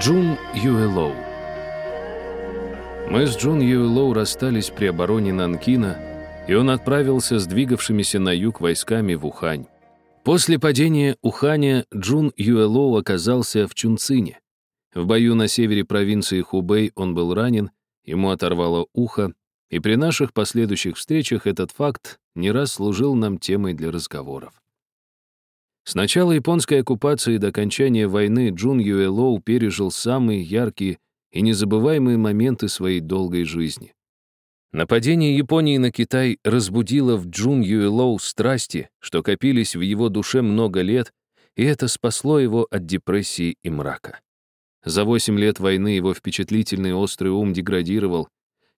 Джун Юэлоу Мы с Джун Юэлоу расстались при обороне Нанкина, и он отправился с двигавшимися на юг войсками в Ухань. После падения Уханя Джун Юэлоу оказался в Чунцине. В бою на севере провинции Хубэй он был ранен, ему оторвало ухо, и при наших последующих встречах этот факт не раз служил нам темой для разговоров. С начала японской оккупации до окончания войны Джун Юэлоу пережил самые яркие и незабываемые моменты своей долгой жизни. Нападение Японии на Китай разбудило в Джун Юэлоу страсти, что копились в его душе много лет, и это спасло его от депрессии и мрака. За восемь лет войны его впечатлительный острый ум деградировал.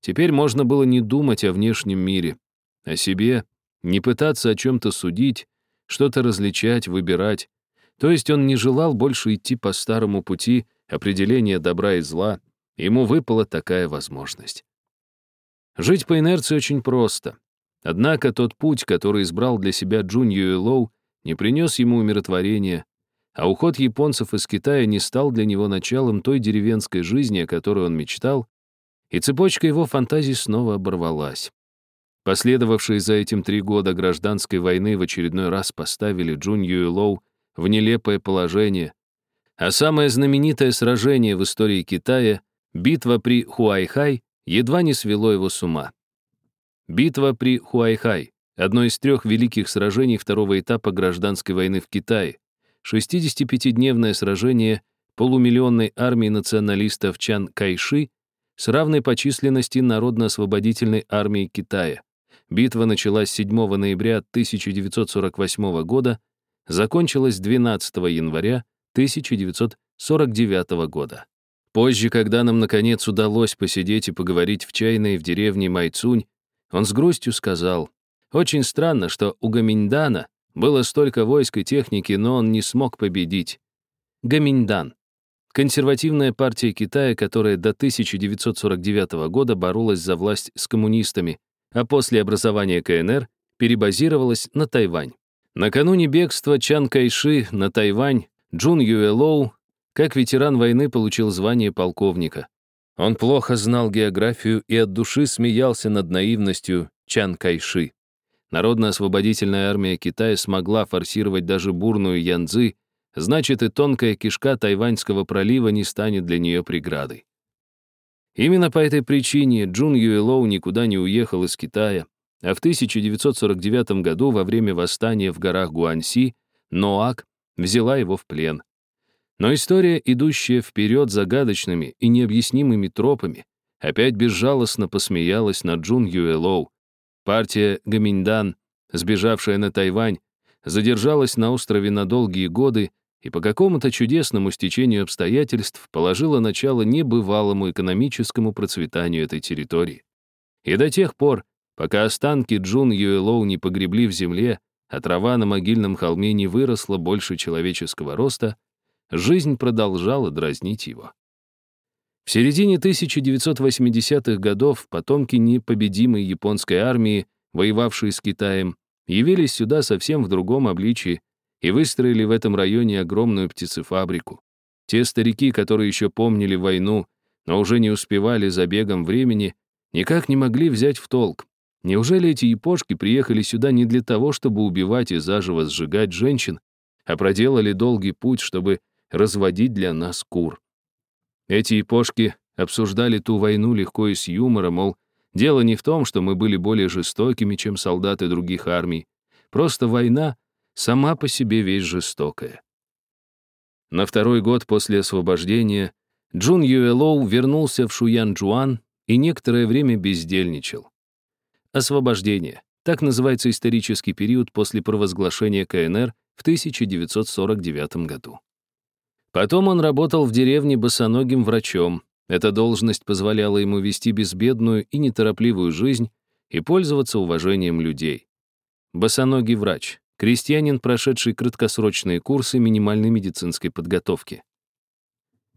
Теперь можно было не думать о внешнем мире, о себе, не пытаться о чем-то судить, что-то различать, выбирать. То есть он не желал больше идти по старому пути определения добра и зла. Ему выпала такая возможность. Жить по инерции очень просто. Однако тот путь, который избрал для себя Джун Юэлоу, не принес ему умиротворения, а уход японцев из Китая не стал для него началом той деревенской жизни, о которой он мечтал, и цепочка его фантазий снова оборвалась. Последовавшие за этим три года гражданской войны в очередной раз поставили Джун Юйлоу в нелепое положение, а самое знаменитое сражение в истории Китая, битва при Хуайхай, едва не свело его с ума. Битва при Хуайхай — одно из трех великих сражений второго этапа гражданской войны в Китае, 65-дневное сражение полумиллионной армии националистов Чан Кайши с равной по численности Народно-освободительной армии Китая. Битва началась 7 ноября 1948 года, закончилась 12 января 1949 года. Позже, когда нам, наконец, удалось посидеть и поговорить в чайной в деревне Майцунь, он с грустью сказал, «Очень странно, что у Гаминьдана было столько войск и техники, но он не смог победить. Гаминьдан — консервативная партия Китая, которая до 1949 года боролась за власть с коммунистами, а после образования КНР перебазировалась на Тайвань. Накануне бегства Чан Кайши на Тайвань Джун Юэлоу, как ветеран войны, получил звание полковника. Он плохо знал географию и от души смеялся над наивностью Чан Кайши. Народно-освободительная армия Китая смогла форсировать даже бурную Янцзы, значит и тонкая кишка Тайваньского пролива не станет для нее преградой. Именно по этой причине Джун Юэлоу никуда не уехал из Китая, а в 1949 году во время восстания в горах Гуанси Ноак взяла его в плен. Но история, идущая вперед загадочными и необъяснимыми тропами, опять безжалостно посмеялась над Джун Юэлоу. Партия Гаминьдан, сбежавшая на Тайвань, задержалась на острове на долгие годы и по какому-то чудесному стечению обстоятельств положила начало небывалому экономическому процветанию этой территории. И до тех пор, пока останки Джун Юэлоу не погребли в земле, а трава на могильном холме не выросла больше человеческого роста, жизнь продолжала дразнить его. В середине 1980-х годов потомки непобедимой японской армии, воевавшие с Китаем, явились сюда совсем в другом обличии и выстроили в этом районе огромную птицефабрику. Те старики, которые еще помнили войну, но уже не успевали за бегом времени, никак не могли взять в толк. Неужели эти япошки приехали сюда не для того, чтобы убивать и заживо сжигать женщин, а проделали долгий путь, чтобы разводить для нас кур? Эти япошки обсуждали ту войну легко и с юмором, мол, дело не в том, что мы были более жестокими, чем солдаты других армий. Просто война сама по себе вещь жестокая. На второй год после освобождения Джун Юэлоу вернулся в Шуян-Джуан и некоторое время бездельничал. Освобождение. Так называется исторический период после провозглашения КНР в 1949 году. Потом он работал в деревне босоногим врачом. Эта должность позволяла ему вести безбедную и неторопливую жизнь и пользоваться уважением людей. Босоногий врач крестьянин, прошедший краткосрочные курсы минимальной медицинской подготовки.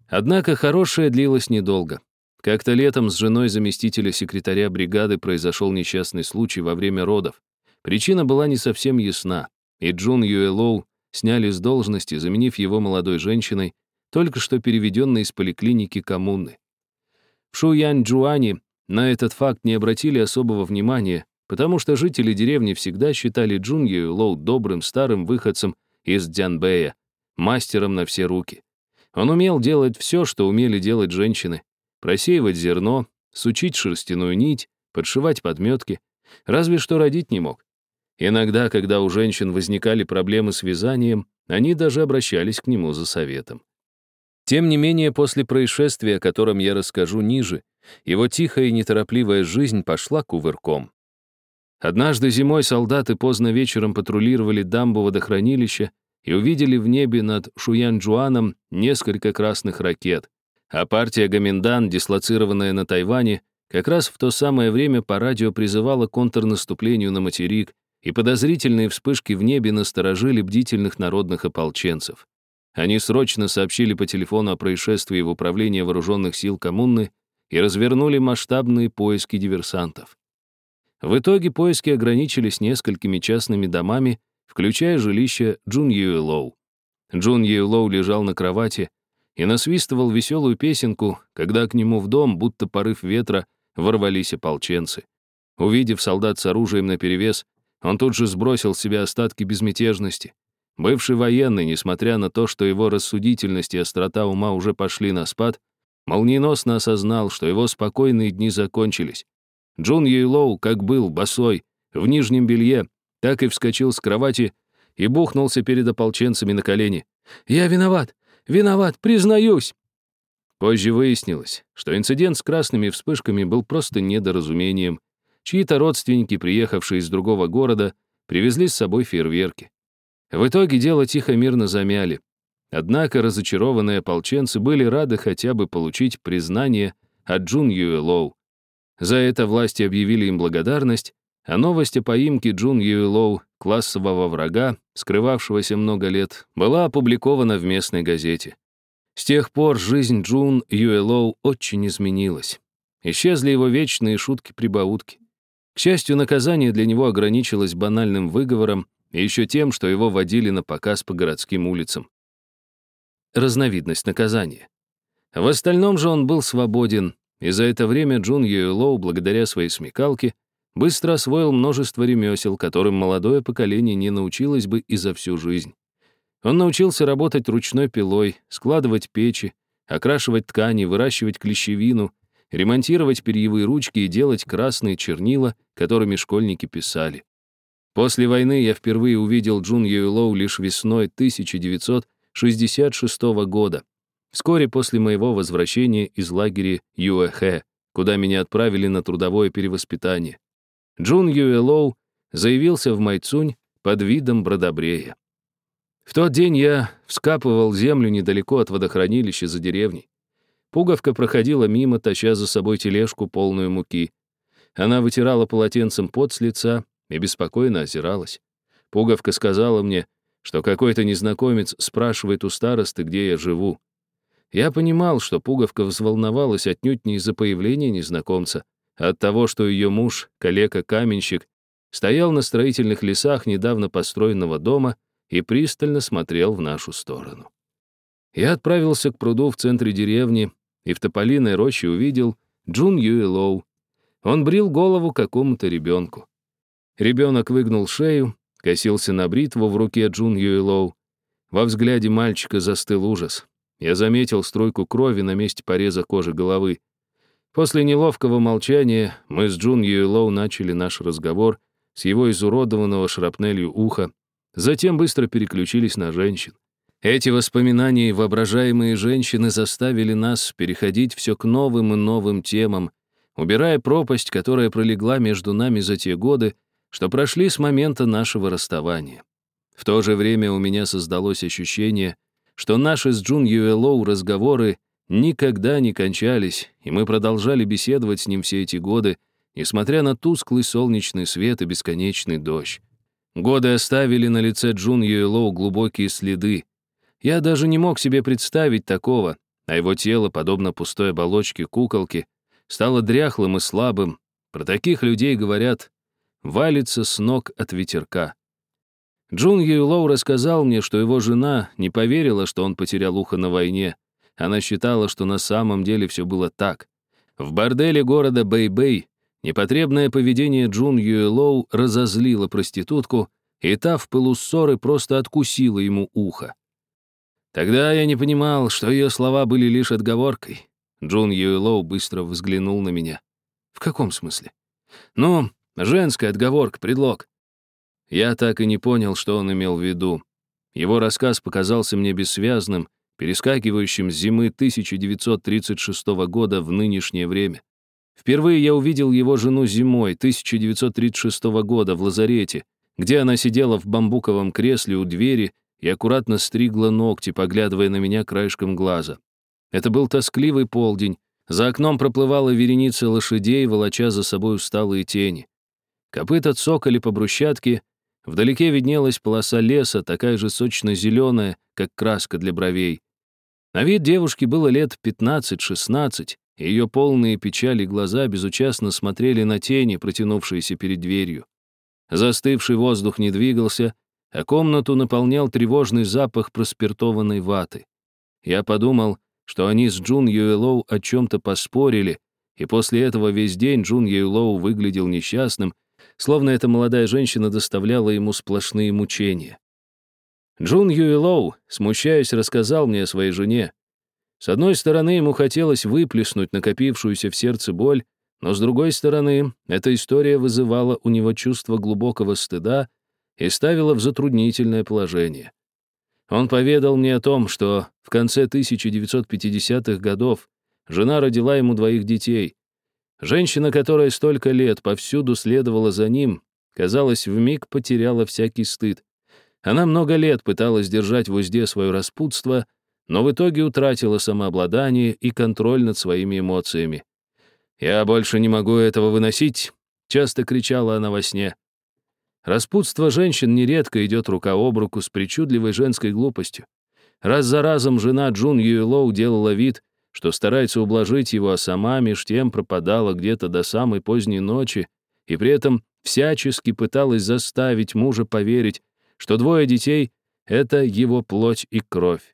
Однако хорошее длилось недолго. Как-то летом с женой заместителя секретаря бригады произошел несчастный случай во время родов. Причина была не совсем ясна, и Джун Юэлоу сняли с должности, заменив его молодой женщиной, только что переведенный из поликлиники коммуны. В Шуянь-Джуане на этот факт не обратили особого внимания, потому что жители деревни всегда считали Джун Лоу добрым старым выходцем из Дзянбэя, мастером на все руки. Он умел делать все, что умели делать женщины. Просеивать зерно, сучить шерстяную нить, подшивать подметки. Разве что родить не мог. Иногда, когда у женщин возникали проблемы с вязанием, они даже обращались к нему за советом. Тем не менее, после происшествия, о котором я расскажу ниже, его тихая и неторопливая жизнь пошла кувырком. Однажды зимой солдаты поздно вечером патрулировали дамбу водохранилища и увидели в небе над Шуянджуаном несколько красных ракет, а партия Гаминдан, дислоцированная на Тайване, как раз в то самое время по радио призывала к контрнаступлению на материк, и подозрительные вспышки в небе насторожили бдительных народных ополченцев. Они срочно сообщили по телефону о происшествии в Управление вооруженных сил коммуны и развернули масштабные поиски диверсантов. В итоге поиски ограничились несколькими частными домами, включая жилище Джун Юэлоу. Джун Юэлоу лежал на кровати и насвистывал веселую песенку, когда к нему в дом, будто порыв ветра, ворвались ополченцы. Увидев солдат с оружием наперевес, он тут же сбросил с себя остатки безмятежности. Бывший военный, несмотря на то, что его рассудительность и острота ума уже пошли на спад, молниеносно осознал, что его спокойные дни закончились. Джун Юйлоу, как был, босой, в нижнем белье, так и вскочил с кровати и бухнулся перед ополченцами на колени. «Я виноват! Виноват! Признаюсь!» Позже выяснилось, что инцидент с красными вспышками был просто недоразумением, Чьи-то родственники, приехавшие из другого города, привезли с собой фейерверки. В итоге дело тихо-мирно замяли. Однако разочарованные ополченцы были рады хотя бы получить признание от Джун Юэлоу. За это власти объявили им благодарность, а новость о поимке Джун Юэлоу, классового врага, скрывавшегося много лет, была опубликована в местной газете. С тех пор жизнь Джун Юэлоу очень изменилась. Исчезли его вечные шутки-прибаутки. К счастью, наказание для него ограничилось банальным выговором и еще тем, что его водили на показ по городским улицам. Разновидность наказания. В остальном же он был свободен, и за это время Джун Юэлоу, благодаря своей смекалке, быстро освоил множество ремесел, которым молодое поколение не научилось бы и за всю жизнь. Он научился работать ручной пилой, складывать печи, окрашивать ткани, выращивать клещевину, ремонтировать перьевые ручки и делать красные чернила, которыми школьники писали. После войны я впервые увидел Джун Юэлоу лишь весной 1966 года, вскоре после моего возвращения из лагеря Юэхэ, куда меня отправили на трудовое перевоспитание. Джун Юэлоу заявился в Майцунь под видом бродобрея. В тот день я вскапывал землю недалеко от водохранилища за деревней. Пуговка проходила мимо, таща за собой тележку, полную муки. Она вытирала полотенцем пот с лица и беспокойно озиралась. Пуговка сказала мне, что какой-то незнакомец спрашивает у старосты, где я живу. Я понимал, что Пуговка взволновалась отнюдь не из-за появления незнакомца, а от того, что ее муж, калека-каменщик, стоял на строительных лесах недавно построенного дома и пристально смотрел в нашу сторону. Я отправился к пруду в центре деревни, и в тополиной роще увидел Джун Юэлоу. Он брил голову какому-то ребенку. Ребенок выгнул шею, косился на бритву в руке Джун Юэлоу. Во взгляде мальчика застыл ужас. Я заметил струйку крови на месте пореза кожи головы. После неловкого молчания мы с Джун Юэлоу начали наш разговор с его изуродованного шрапнелью уха, затем быстро переключились на женщин. Эти воспоминания и воображаемые женщины заставили нас переходить все к новым и новым темам, убирая пропасть, которая пролегла между нами за те годы, что прошли с момента нашего расставания. В то же время у меня создалось ощущение, что наши с Джун Юэлоу разговоры никогда не кончались, и мы продолжали беседовать с ним все эти годы, несмотря на тусклый солнечный свет и бесконечный дождь. Годы оставили на лице Джун Юэлоу глубокие следы, я даже не мог себе представить такого, а его тело, подобно пустой оболочке куколки, стало дряхлым и слабым. Про таких людей говорят «валится с ног от ветерка». Джун Юйлоу рассказал мне, что его жена не поверила, что он потерял ухо на войне, она считала, что на самом деле все было так. В борделе города Бэй-Бэй непотребное поведение Джун Юйлоу разозлило проститутку, и та в пылу ссоры просто откусила ему ухо. Тогда я не понимал, что ее слова были лишь отговоркой. Джун Юэлоу быстро взглянул на меня. «В каком смысле?» «Ну, женская отговорка, предлог». Я так и не понял, что он имел в виду. Его рассказ показался мне бессвязным, перескакивающим с зимы 1936 года в нынешнее время. Впервые я увидел его жену зимой 1936 года в лазарете, где она сидела в бамбуковом кресле у двери и аккуратно стригла ногти, поглядывая на меня краешком глаза. Это был тоскливый полдень. За окном проплывала вереница лошадей, волоча за собой усталые тени. Копыта цокали по брусчатке, вдалеке виднелась полоса леса, такая же сочно-зеленая, как краска для бровей. На вид девушки было лет 15-16, и ее полные печали глаза безучастно смотрели на тени, протянувшиеся перед дверью. Застывший воздух не двигался, а комнату наполнял тревожный запах проспиртованной ваты. Я подумал, что они с Джун Юэлоу о чем-то поспорили, и после этого весь день Джун Юэлоу выглядел несчастным, словно эта молодая женщина доставляла ему сплошные мучения. Джун Юэлоу, смущаясь, рассказал мне о своей жене. С одной стороны, ему хотелось выплеснуть накопившуюся в сердце боль, но с другой стороны, эта история вызывала у него чувство глубокого стыда и ставила в затруднительное положение. Он поведал мне о том, что в конце 1950-х годов жена родила ему двоих детей. Женщина, которая столько лет повсюду следовала за ним, казалось, вмиг потеряла всякий стыд. Она много лет пыталась держать в узде свое распутство, но в итоге утратила самообладание и контроль над своими эмоциями. «Я больше не могу этого выносить», — часто кричала она во сне. Распутство женщин нередко идет рука об руку с причудливой женской глупостью. Раз за разом жена Джун Юэлоу делала вид, что старается ублажить его, а сама меж тем пропадала где-то до самой поздней ночи и при этом всячески пыталась заставить мужа поверить, что двое детей — это его плоть и кровь.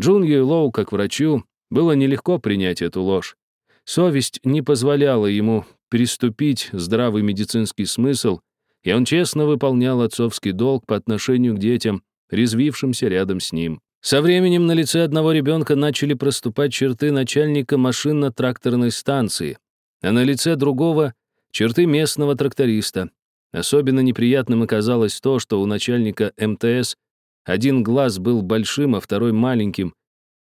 Джун Юйлоу, как врачу, было нелегко принять эту ложь. Совесть не позволяла ему переступить здравый медицинский смысл, и он честно выполнял отцовский долг по отношению к детям, резвившимся рядом с ним. Со временем на лице одного ребенка начали проступать черты начальника машинно-тракторной станции, а на лице другого — черты местного тракториста, Особенно неприятным оказалось то, что у начальника МТС один глаз был большим, а второй маленьким,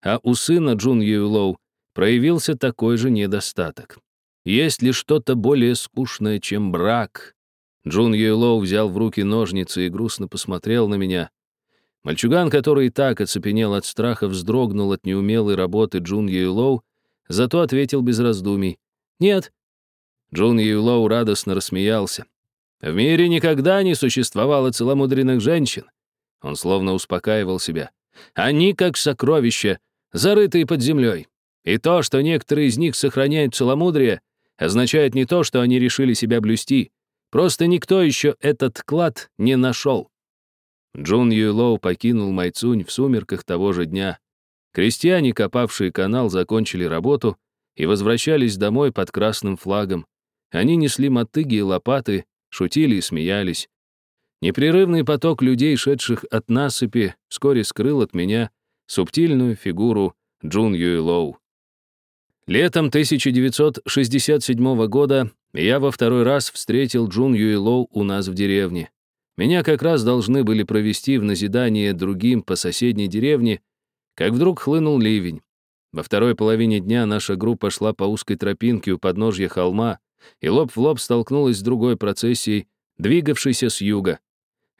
а у сына Джун Юйлоу проявился такой же недостаток. Есть ли что-то более скучное, чем брак? Джун Юйлоу взял в руки ножницы и грустно посмотрел на меня. Мальчуган, который и так оцепенел от страха, вздрогнул от неумелой работы Джун Юйлоу, зато ответил без раздумий. «Нет». Джун Юйлоу радостно рассмеялся. В мире никогда не существовало целомудренных женщин. Он словно успокаивал себя. Они как сокровища, зарытые под землей. И то, что некоторые из них сохраняют целомудрие, означает не то, что они решили себя блюсти. Просто никто еще этот клад не нашел. Джун Юйлоу покинул Майцунь в сумерках того же дня. Крестьяне, копавшие канал, закончили работу и возвращались домой под красным флагом. Они несли мотыги и лопаты, шутили и смеялись. Непрерывный поток людей, шедших от насыпи, вскоре скрыл от меня субтильную фигуру Джун Юйлоу. Летом 1967 года я во второй раз встретил Джун Юйлоу у нас в деревне. Меня как раз должны были провести в назидание другим по соседней деревне, как вдруг хлынул ливень. Во второй половине дня наша группа шла по узкой тропинке у подножья холма, и лоб в лоб столкнулась с другой процессией, двигавшейся с юга.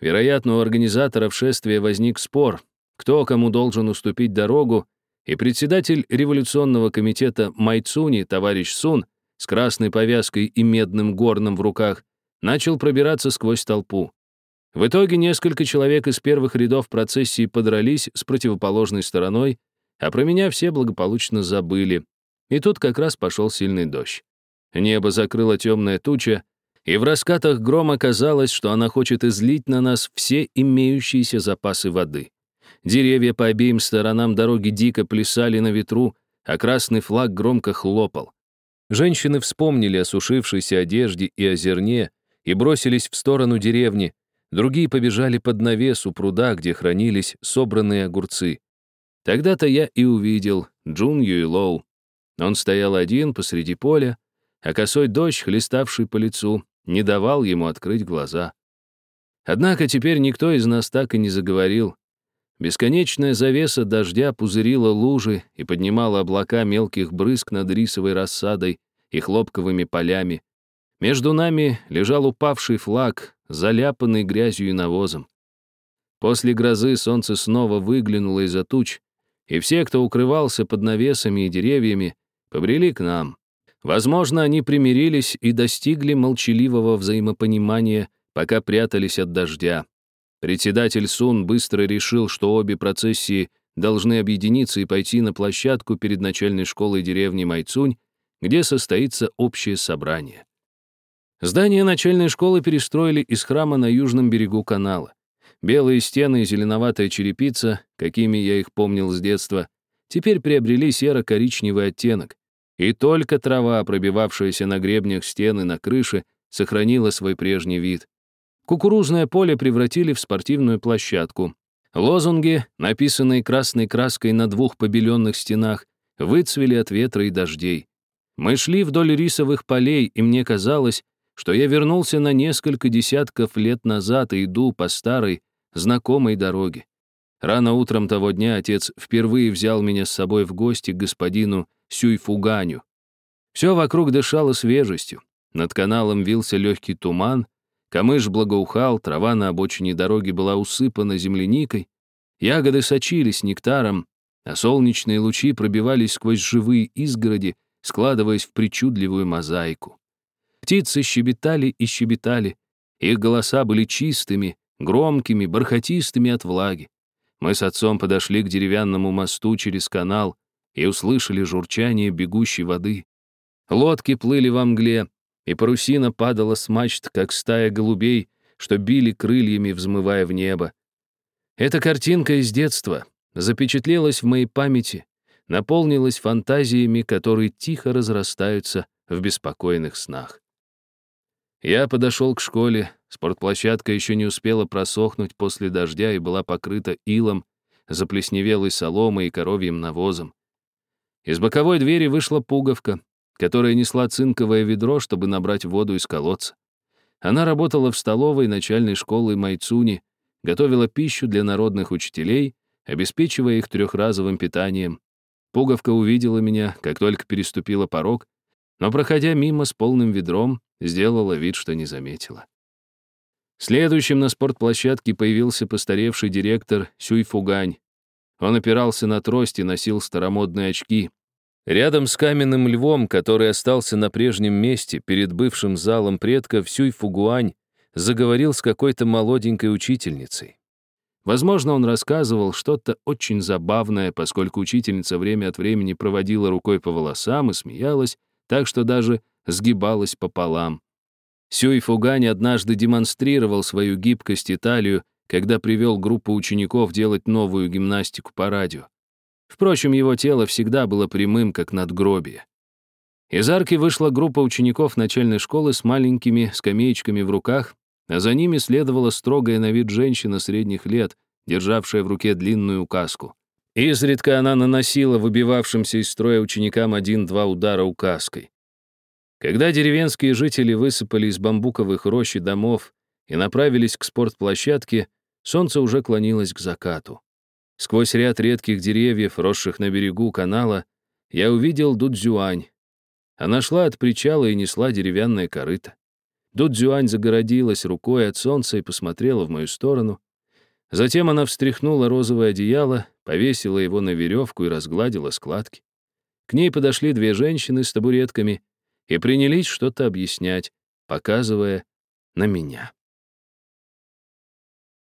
Вероятно, у организаторов шествия возник спор, кто кому должен уступить дорогу, и председатель революционного комитета Майцуни, товарищ Сун, с красной повязкой и медным горном в руках, начал пробираться сквозь толпу. В итоге несколько человек из первых рядов процессии подрались с противоположной стороной, а про меня все благополучно забыли. И тут как раз пошел сильный дождь. Небо закрыла темная туча, и в раскатах грома казалось, что она хочет излить на нас все имеющиеся запасы воды. Деревья по обеим сторонам дороги дико плясали на ветру, а красный флаг громко хлопал. Женщины вспомнили о сушившейся одежде и о зерне и бросились в сторону деревни. Другие побежали под навес у пруда, где хранились собранные огурцы. Тогда-то я и увидел Джун Юйлоу. Он стоял один посреди поля, а косой дождь, хлеставший по лицу, не давал ему открыть глаза. Однако теперь никто из нас так и не заговорил. Бесконечная завеса дождя пузырила лужи и поднимала облака мелких брызг над рисовой рассадой и хлопковыми полями. Между нами лежал упавший флаг, заляпанный грязью и навозом. После грозы солнце снова выглянуло из-за туч, и все, кто укрывался под навесами и деревьями, побрели к нам. Возможно, они примирились и достигли молчаливого взаимопонимания, пока прятались от дождя. Председатель Сун быстро решил, что обе процессии должны объединиться и пойти на площадку перед начальной школой деревни Майцунь, где состоится общее собрание. Здание начальной школы перестроили из храма на южном берегу канала. Белые стены и зеленоватая черепица, какими я их помнил с детства, теперь приобрели серо-коричневый оттенок. И только трава, пробивавшаяся на гребнях стены на крыше, сохранила свой прежний вид. Кукурузное поле превратили в спортивную площадку. Лозунги, написанные красной краской на двух побеленных стенах, выцвели от ветра и дождей. Мы шли вдоль рисовых полей, и мне казалось, что я вернулся на несколько десятков лет назад и иду по старой, знакомой дороге. Рано утром того дня отец впервые взял меня с собой в гости к господину Сюйфуганю. Все вокруг дышало свежестью. Над каналом вился легкий туман, Камыш благоухал, трава на обочине дороги была усыпана земляникой, ягоды сочились нектаром, а солнечные лучи пробивались сквозь живые изгороди, складываясь в причудливую мозаику. Птицы щебетали и щебетали, их голоса были чистыми, громкими, бархатистыми от влаги. Мы с отцом подошли к деревянному мосту через канал и услышали журчание бегущей воды. Лодки плыли во мгле, и парусина падала с мачт, как стая голубей, что били крыльями, взмывая в небо. Эта картинка из детства запечатлелась в моей памяти, наполнилась фантазиями, которые тихо разрастаются в беспокойных снах. Я подошел к школе, спортплощадка еще не успела просохнуть после дождя и была покрыта илом, заплесневелой соломой и коровьим навозом. Из боковой двери вышла пуговка, которая несла цинковое ведро, чтобы набрать воду из колодца. Она работала в столовой начальной школы Майцуни, готовила пищу для народных учителей, обеспечивая их трехразовым питанием. Пуговка увидела меня, как только переступила порог, но, проходя мимо с полным ведром, сделала вид, что не заметила. Следующим на спортплощадке появился постаревший директор Сюйфугань. Он опирался на трость и носил старомодные очки, Рядом с каменным львом, который остался на прежнем месте перед бывшим залом предков, Сюй Фугуань заговорил с какой-то молоденькой учительницей. Возможно, он рассказывал что-то очень забавное, поскольку учительница время от времени проводила рукой по волосам и смеялась, так что даже сгибалась пополам. Сюй Фугань однажды демонстрировал свою гибкость и талию, когда привел группу учеников делать новую гимнастику по радио. Впрочем, его тело всегда было прямым, как надгробие. Из арки вышла группа учеников начальной школы с маленькими скамеечками в руках, а за ними следовала строгая на вид женщина средних лет, державшая в руке длинную указку. Изредка она наносила выбивавшимся из строя ученикам один-два удара указкой. Когда деревенские жители высыпали из бамбуковых рощ и домов и направились к спортплощадке, солнце уже клонилось к закату. Сквозь ряд редких деревьев, росших на берегу канала, я увидел Дудзюань. Она шла от причала и несла деревянное корыто. Дудзюань загородилась рукой от солнца и посмотрела в мою сторону. Затем она встряхнула розовое одеяло, повесила его на веревку и разгладила складки. К ней подошли две женщины с табуретками и принялись что-то объяснять, показывая на меня.